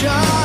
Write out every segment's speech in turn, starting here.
You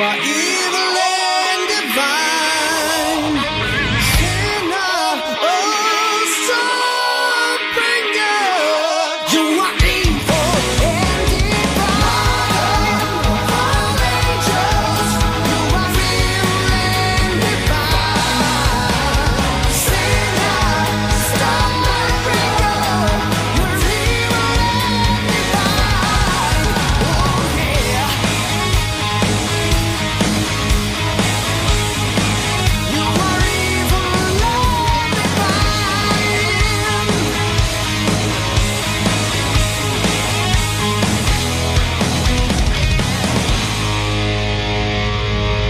are evil.